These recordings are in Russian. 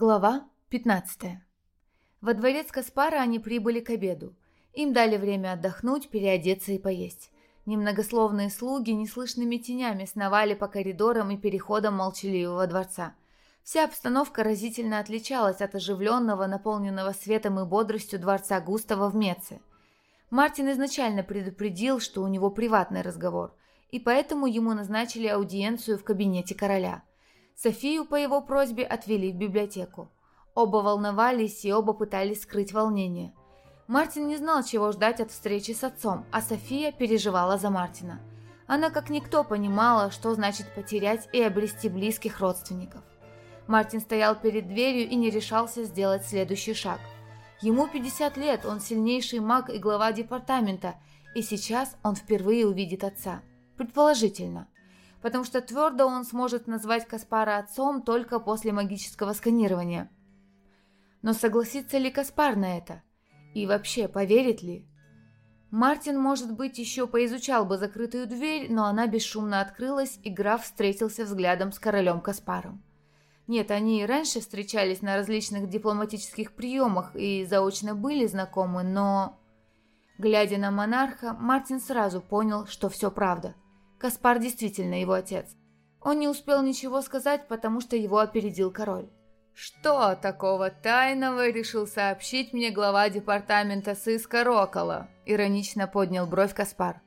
Глава 15. Во дворец Каспара они прибыли к обеду. Им дали время отдохнуть, переодеться и поесть. Немногословные слуги неслышными тенями сновали по коридорам и переходам молчаливого дворца. Вся обстановка разительно отличалась от оживленного, наполненного светом и бодростью дворца Густава в Меце. Мартин изначально предупредил, что у него приватный разговор, и поэтому ему назначили аудиенцию в кабинете короля – Софию по его просьбе отвели в библиотеку. Оба волновались и оба пытались скрыть волнение. Мартин не знал, чего ждать от встречи с отцом, а София переживала за Мартина. Она как никто понимала, что значит потерять и обрести близких родственников. Мартин стоял перед дверью и не решался сделать следующий шаг. Ему 50 лет, он сильнейший маг и глава департамента, и сейчас он впервые увидит отца. Предположительно потому что твердо он сможет назвать Каспара отцом только после магического сканирования. Но согласится ли Каспар на это? И вообще, поверит ли? Мартин, может быть, еще поизучал бы закрытую дверь, но она бесшумно открылась, и граф встретился взглядом с королем Каспаром. Нет, они и раньше встречались на различных дипломатических приемах и заочно были знакомы, но... Глядя на монарха, Мартин сразу понял, что все правда – Каспар действительно его отец. Он не успел ничего сказать, потому что его опередил король. «Что такого тайного решил сообщить мне глава департамента сыска Рокола?» – иронично поднял бровь Каспар.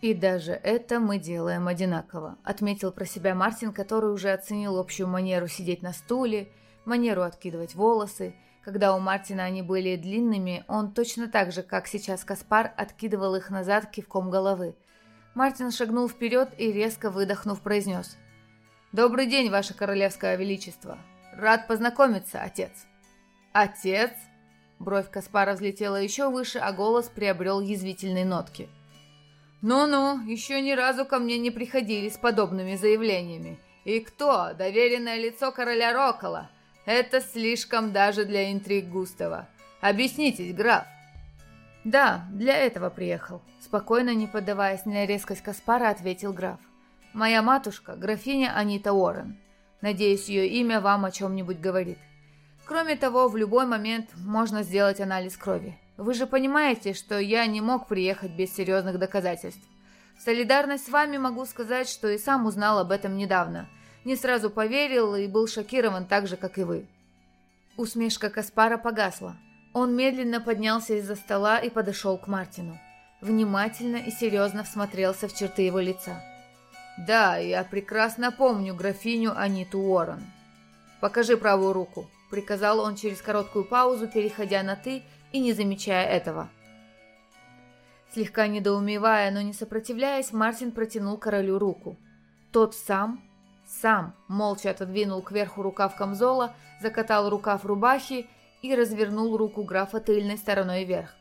«И даже это мы делаем одинаково», – отметил про себя Мартин, который уже оценил общую манеру сидеть на стуле, манеру откидывать волосы. Когда у Мартина они были длинными, он точно так же, как сейчас Каспар, откидывал их назад кивком головы – Мартин шагнул вперед и, резко выдохнув, произнес. «Добрый день, Ваше Королевское Величество! Рад познакомиться, отец!» «Отец?» Бровь Каспара взлетела еще выше, а голос приобрел язвительные нотки. «Ну-ну, еще ни разу ко мне не приходили с подобными заявлениями. И кто? Доверенное лицо короля Рокола? Это слишком даже для интриг Густава. Объяснитесь, граф!» «Да, для этого приехал», – спокойно, не поддаваясь на резкость Каспара, ответил граф. «Моя матушка – графиня Анита Уоррен. Надеюсь, ее имя вам о чем-нибудь говорит. Кроме того, в любой момент можно сделать анализ крови. Вы же понимаете, что я не мог приехать без серьезных доказательств. В солидарность с вами могу сказать, что и сам узнал об этом недавно. Не сразу поверил и был шокирован так же, как и вы». Усмешка Каспара погасла. Он медленно поднялся из-за стола и подошел к Мартину. Внимательно и серьезно всмотрелся в черты его лица. «Да, я прекрасно помню графиню Аниту Уоррен. Покажи правую руку», — приказал он через короткую паузу, переходя на «ты» и не замечая этого. Слегка недоумевая, но не сопротивляясь, Мартин протянул королю руку. Тот сам, сам, молча отодвинул кверху рукав камзола, закатал рукав рубахи и развернул руку графа тыльной стороной вверх.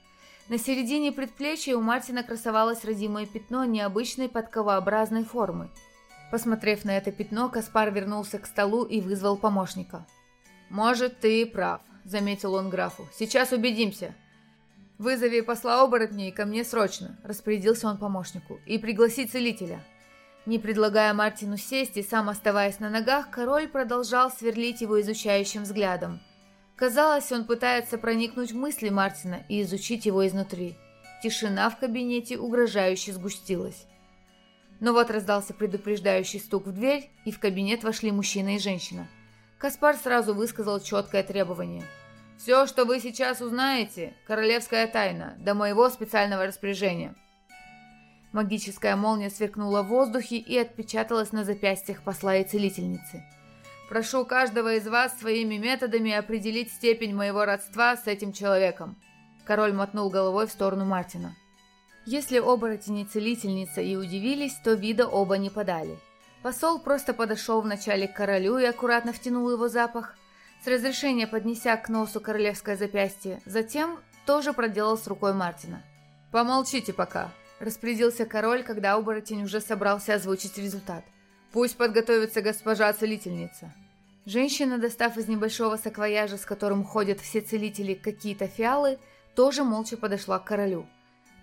На середине предплечья у Мартина красовалось родимое пятно необычной подковообразной формы. Посмотрев на это пятно, Каспар вернулся к столу и вызвал помощника. «Может, ты и прав», — заметил он графу. «Сейчас убедимся». «Вызови посла оборотней ко мне срочно», — распорядился он помощнику. «И пригласи целителя». Не предлагая Мартину сесть и сам оставаясь на ногах, король продолжал сверлить его изучающим взглядом — Казалось, он пытается проникнуть в мысли Мартина и изучить его изнутри. Тишина в кабинете угрожающе сгустилась. Но вот раздался предупреждающий стук в дверь, и в кабинет вошли мужчина и женщина. Каспар сразу высказал четкое требование. «Все, что вы сейчас узнаете, королевская тайна, до моего специального распоряжения». Магическая молния сверкнула в воздухе и отпечаталась на запястьях посла и целительницы. Прошу каждого из вас своими методами определить степень моего родства с этим человеком». Король мотнул головой в сторону Мартина. Если оборотень и целительница и удивились, то вида оба не подали. Посол просто подошел вначале к королю и аккуратно втянул его запах, с разрешения поднеся к носу королевское запястье, затем тоже проделал с рукой Мартина. «Помолчите пока», – распорядился король, когда оборотень уже собрался озвучить результат. Пусть подготовится госпожа целительница. Женщина, достав из небольшого саквояжа, с которым ходят все целители, какие-то фиалы, тоже молча подошла к королю.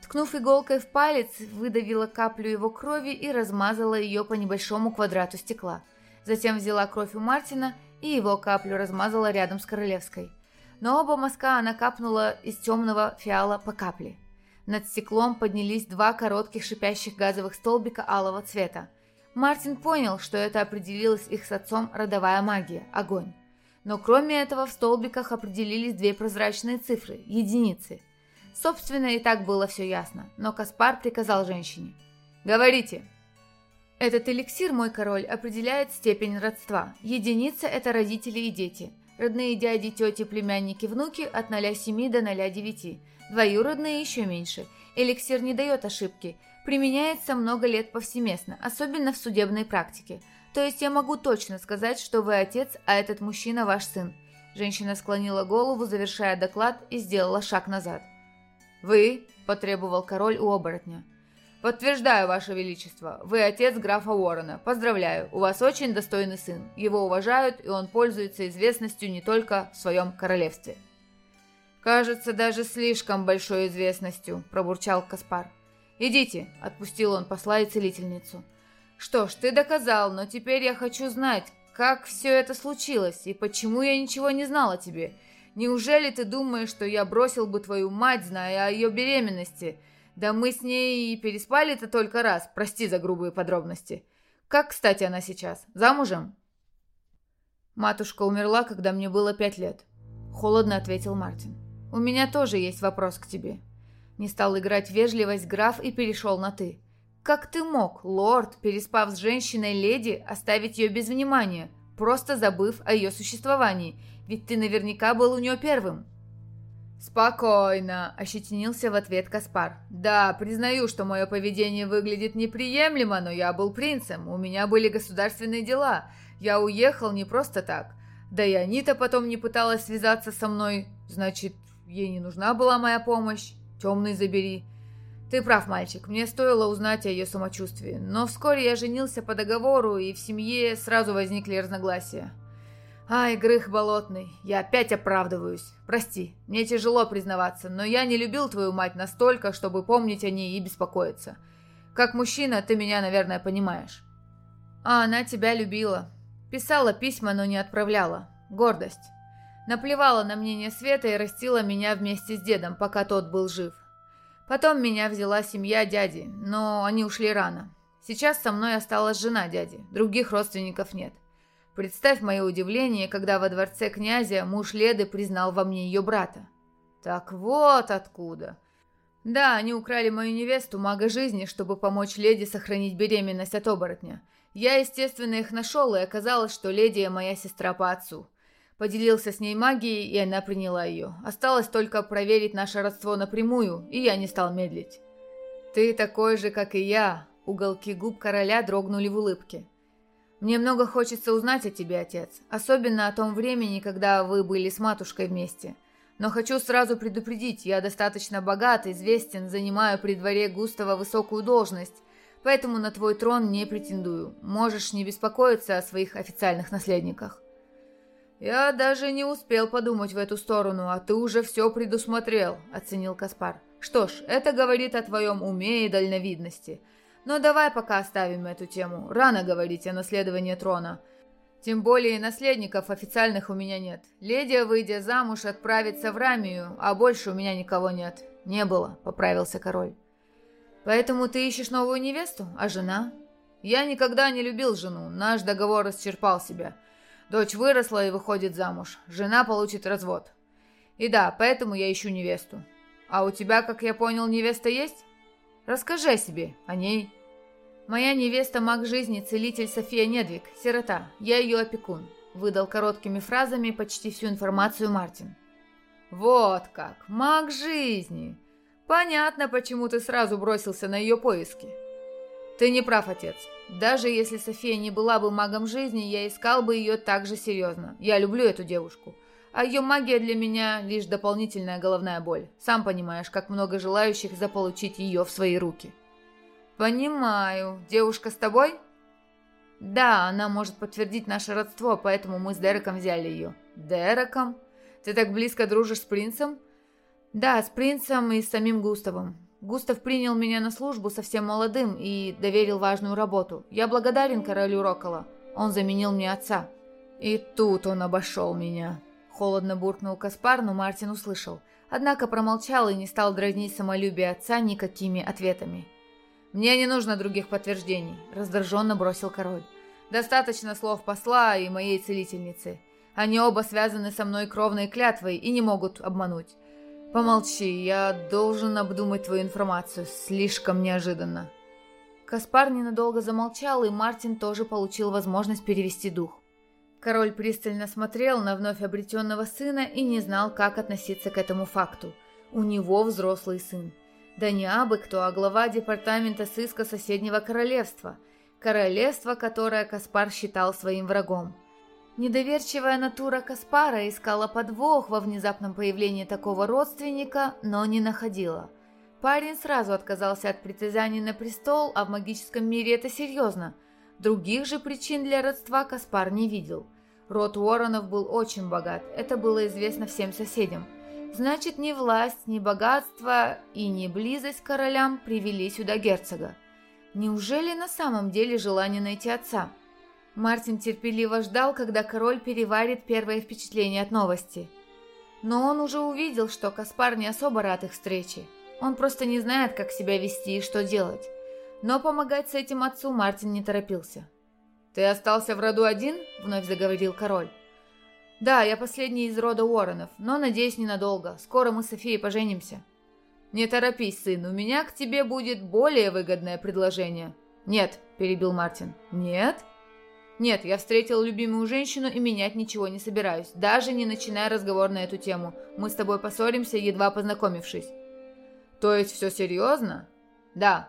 Ткнув иголкой в палец, выдавила каплю его крови и размазала ее по небольшому квадрату стекла. Затем взяла кровь у Мартина и его каплю размазала рядом с королевской. Но оба мазка она капнула из темного фиала по капле. Над стеклом поднялись два коротких шипящих газовых столбика алого цвета. Мартин понял, что это определилась их с отцом родовая магия – огонь. Но кроме этого в столбиках определились две прозрачные цифры – единицы. Собственно, и так было все ясно, но Каспар приказал женщине. «Говорите!» Этот эликсир, мой король, определяет степень родства. Единица – это родители и дети. Родные дяди, тети, племянники, внуки от 0,7 до 0,9. Двоюродные еще меньше. Эликсир не дает ошибки. Применяется много лет повсеместно, особенно в судебной практике. То есть я могу точно сказать, что вы отец, а этот мужчина ваш сын. Женщина склонила голову, завершая доклад, и сделала шаг назад. «Вы?» – потребовал король у оборотня. «Подтверждаю, Ваше Величество, вы отец графа Уоррена. Поздравляю, у вас очень достойный сын. Его уважают, и он пользуется известностью не только в своем королевстве». «Кажется, даже слишком большой известностью», – пробурчал Каспар. «Идите», – отпустил он посла целительницу. «Что ж, ты доказал, но теперь я хочу знать, как все это случилось и почему я ничего не знал о тебе. Неужели ты думаешь, что я бросил бы твою мать, зная о ее беременности?» Да мы с ней и переспали-то только раз, прости за грубые подробности. Как, кстати, она сейчас? Замужем? Матушка умерла, когда мне было пять лет. Холодно ответил Мартин. У меня тоже есть вопрос к тебе. Не стал играть вежливость граф и перешел на «ты». Как ты мог, лорд, переспав с женщиной-леди, оставить ее без внимания, просто забыв о ее существовании? Ведь ты наверняка был у нее первым. «Спокойно», – ощетинился в ответ Каспар. «Да, признаю, что мое поведение выглядит неприемлемо, но я был принцем, у меня были государственные дела. Я уехал не просто так. Да и Анита потом не пыталась связаться со мной. Значит, ей не нужна была моя помощь. Темный забери». «Ты прав, мальчик, мне стоило узнать о ее самочувствии, но вскоре я женился по договору, и в семье сразу возникли разногласия». Ай, Грых Болотный, я опять оправдываюсь. Прости, мне тяжело признаваться, но я не любил твою мать настолько, чтобы помнить о ней и беспокоиться. Как мужчина, ты меня, наверное, понимаешь. А она тебя любила. Писала письма, но не отправляла. Гордость. Наплевала на мнение Света и растила меня вместе с дедом, пока тот был жив. Потом меня взяла семья дяди, но они ушли рано. Сейчас со мной осталась жена дяди, других родственников нет. Представь мое удивление, когда во дворце князя муж Леды признал во мне ее брата. Так вот откуда. Да, они украли мою невесту, мага жизни, чтобы помочь леди сохранить беременность от оборотня. Я, естественно, их нашел, и оказалось, что леди моя сестра по отцу. Поделился с ней магией, и она приняла ее. Осталось только проверить наше родство напрямую, и я не стал медлить. «Ты такой же, как и я», — уголки губ короля дрогнули в улыбке. Мне много хочется узнать о тебе, отец, особенно о том времени, когда вы были с матушкой вместе. Но хочу сразу предупредить, я достаточно богат, известен, занимаю при дворе Густава высокую должность, поэтому на твой трон не претендую. Можешь не беспокоиться о своих официальных наследниках». «Я даже не успел подумать в эту сторону, а ты уже все предусмотрел», — оценил Каспар. «Что ж, это говорит о твоем уме и дальновидности. Но давай пока оставим эту тему. Рано говорить о наследовании трона. Тем более наследников официальных у меня нет. Леди, выйдя замуж, отправится в Рамию, а больше у меня никого нет. Не было, поправился король. Поэтому ты ищешь новую невесту, а жена? Я никогда не любил жену, наш договор исчерпал себя. Дочь выросла и выходит замуж. Жена получит развод. И да, поэтому я ищу невесту. А у тебя, как я понял, невеста есть? Расскажи о себе, о ней. Моя невеста маг жизни, целитель София Недвиг, сирота. Я ее опекун. Выдал короткими фразами почти всю информацию Мартин. Вот как, маг жизни. Понятно, почему ты сразу бросился на ее поиски. Ты не прав, отец. Даже если София не была бы магом жизни, я искал бы ее так же серьезно. Я люблю эту девушку а ее магия для меня лишь дополнительная головная боль. Сам понимаешь, как много желающих заполучить ее в свои руки. Понимаю. Девушка с тобой? Да, она может подтвердить наше родство, поэтому мы с Дереком взяли ее. Дереком? Ты так близко дружишь с принцем? Да, с принцем и с самим Густавом. Густав принял меня на службу совсем молодым и доверил важную работу. Я благодарен королю Рокола. Он заменил мне отца. И тут он обошел меня. Холодно буркнул Каспар, но Мартин услышал. Однако промолчал и не стал дразнить самолюбие отца никакими ответами. «Мне не нужно других подтверждений», — раздраженно бросил король. «Достаточно слов посла и моей целительницы. Они оба связаны со мной кровной клятвой и не могут обмануть. Помолчи, я должен обдумать твою информацию. Слишком неожиданно». Каспар ненадолго замолчал, и Мартин тоже получил возможность перевести дух. Король пристально смотрел на вновь обретенного сына и не знал, как относиться к этому факту. У него взрослый сын. Да не абы кто, а глава департамента сыска соседнего королевства. Королевство, которое Каспар считал своим врагом. Недоверчивая натура Каспара искала подвох во внезапном появлении такого родственника, но не находила. Парень сразу отказался от притязаний на престол, а в магическом мире это серьезно – Других же причин для родства Каспар не видел. Род Уорренов был очень богат, это было известно всем соседям. Значит, ни власть, ни богатство и ни близость к королям привели сюда герцога. Неужели на самом деле желание найти отца? Мартин терпеливо ждал, когда король переварит первое впечатление от новости. Но он уже увидел, что Каспар не особо рад их встрече. Он просто не знает, как себя вести и что делать. Но помогать с этим отцу Мартин не торопился. «Ты остался в роду один?» — вновь заговорил король. «Да, я последний из рода Уорренов, но, надеюсь, ненадолго. Скоро мы с Софией поженимся». «Не торопись, сын, у меня к тебе будет более выгодное предложение». «Нет», — перебил Мартин. «Нет?» «Нет, я встретил любимую женщину и менять ничего не собираюсь, даже не начиная разговор на эту тему. Мы с тобой поссоримся, едва познакомившись». «То есть все серьезно?» «Да»,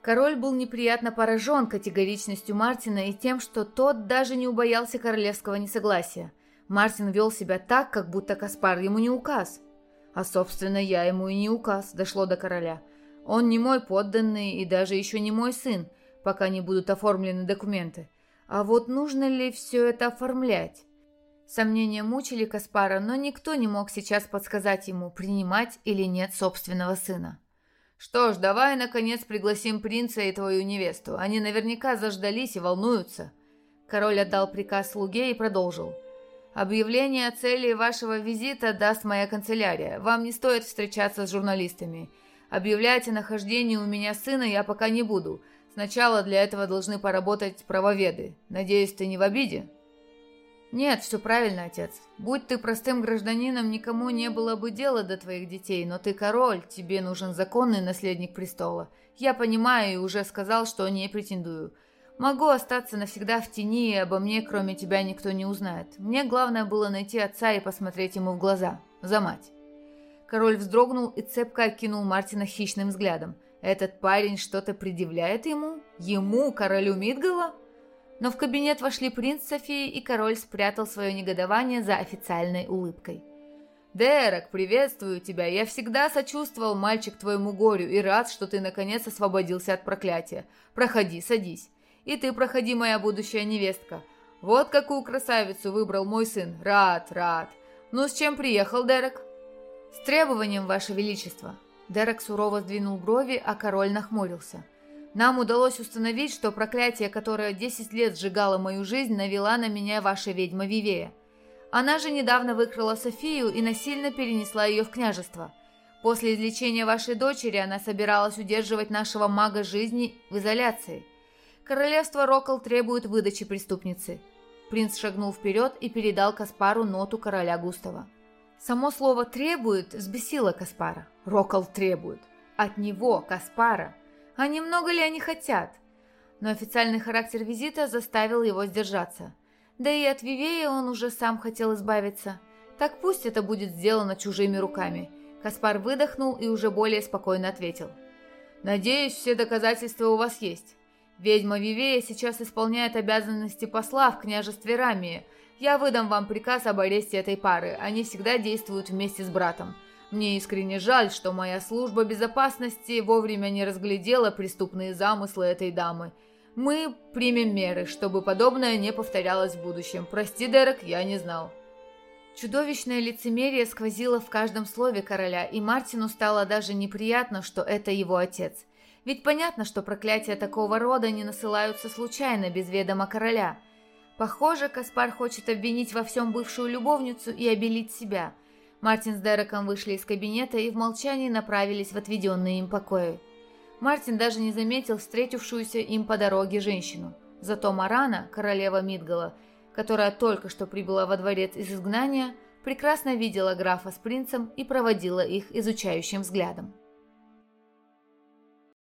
Король был неприятно поражен категоричностью Мартина и тем, что тот даже не убоялся королевского несогласия. Мартин вел себя так, как будто Каспар ему не указ. А, собственно, я ему и не указ, дошло до короля. Он не мой подданный и даже еще не мой сын, пока не будут оформлены документы. А вот нужно ли все это оформлять? Сомнения мучили Каспара, но никто не мог сейчас подсказать ему, принимать или нет собственного сына. «Что ж, давай, наконец, пригласим принца и твою невесту. Они наверняка заждались и волнуются». Король отдал приказ слуге и продолжил. «Объявление о цели вашего визита даст моя канцелярия. Вам не стоит встречаться с журналистами. Объявлять о нахождении у меня сына я пока не буду. Сначала для этого должны поработать правоведы. Надеюсь, ты не в обиде?» «Нет, все правильно, отец. Будь ты простым гражданином, никому не было бы дела до твоих детей, но ты король, тебе нужен законный наследник престола. Я понимаю и уже сказал, что не претендую. Могу остаться навсегда в тени, и обо мне, кроме тебя, никто не узнает. Мне главное было найти отца и посмотреть ему в глаза. За мать». Король вздрогнул и цепко окинул Мартина хищным взглядом. «Этот парень что-то предъявляет ему? Ему, королю Мидгала?» Но в кабинет вошли принц Софии, и король спрятал свое негодование за официальной улыбкой. «Дерек, приветствую тебя! Я всегда сочувствовал, мальчик, твоему горю, и рад, что ты наконец освободился от проклятия. Проходи, садись. И ты проходи, моя будущая невестка. Вот какую красавицу выбрал мой сын. Рад, рад. Ну, с чем приехал, Дерек?» «С требованием, ваше величество». Дерек сурово сдвинул брови, а король нахмурился – нам удалось установить, что проклятие, которое 10 лет сжигало мою жизнь, навела на меня ваша ведьма Вивея. Она же недавно выкрала Софию и насильно перенесла ее в княжество. После излечения вашей дочери она собиралась удерживать нашего мага жизни в изоляции. Королевство Рокол требует выдачи преступницы. Принц шагнул вперед и передал Каспару ноту короля Густава. Само слово «требует» взбесило Каспара. Рокол требует. От него, Каспара, а немного ли они хотят? Но официальный характер визита заставил его сдержаться. Да и от Вивея он уже сам хотел избавиться. Так пусть это будет сделано чужими руками. Каспар выдохнул и уже более спокойно ответил. «Надеюсь, все доказательства у вас есть. Ведьма Вивея сейчас исполняет обязанности посла в княжестве Рамии. Я выдам вам приказ об аресте этой пары. Они всегда действуют вместе с братом. Мне искренне жаль, что моя служба безопасности вовремя не разглядела преступные замыслы этой дамы. Мы примем меры, чтобы подобное не повторялось в будущем. Прости, Дерек, я не знал». Чудовищное лицемерие сквозило в каждом слове короля, и Мартину стало даже неприятно, что это его отец. Ведь понятно, что проклятия такого рода не насылаются случайно, без ведома короля. Похоже, Каспар хочет обвинить во всем бывшую любовницу и обелить себя. Мартин с Дереком вышли из кабинета и в молчании направились в отведенные им покои. Мартин даже не заметил встретившуюся им по дороге женщину. Зато Марана, королева Мидгала, которая только что прибыла во дворец из изгнания, прекрасно видела графа с принцем и проводила их изучающим взглядом.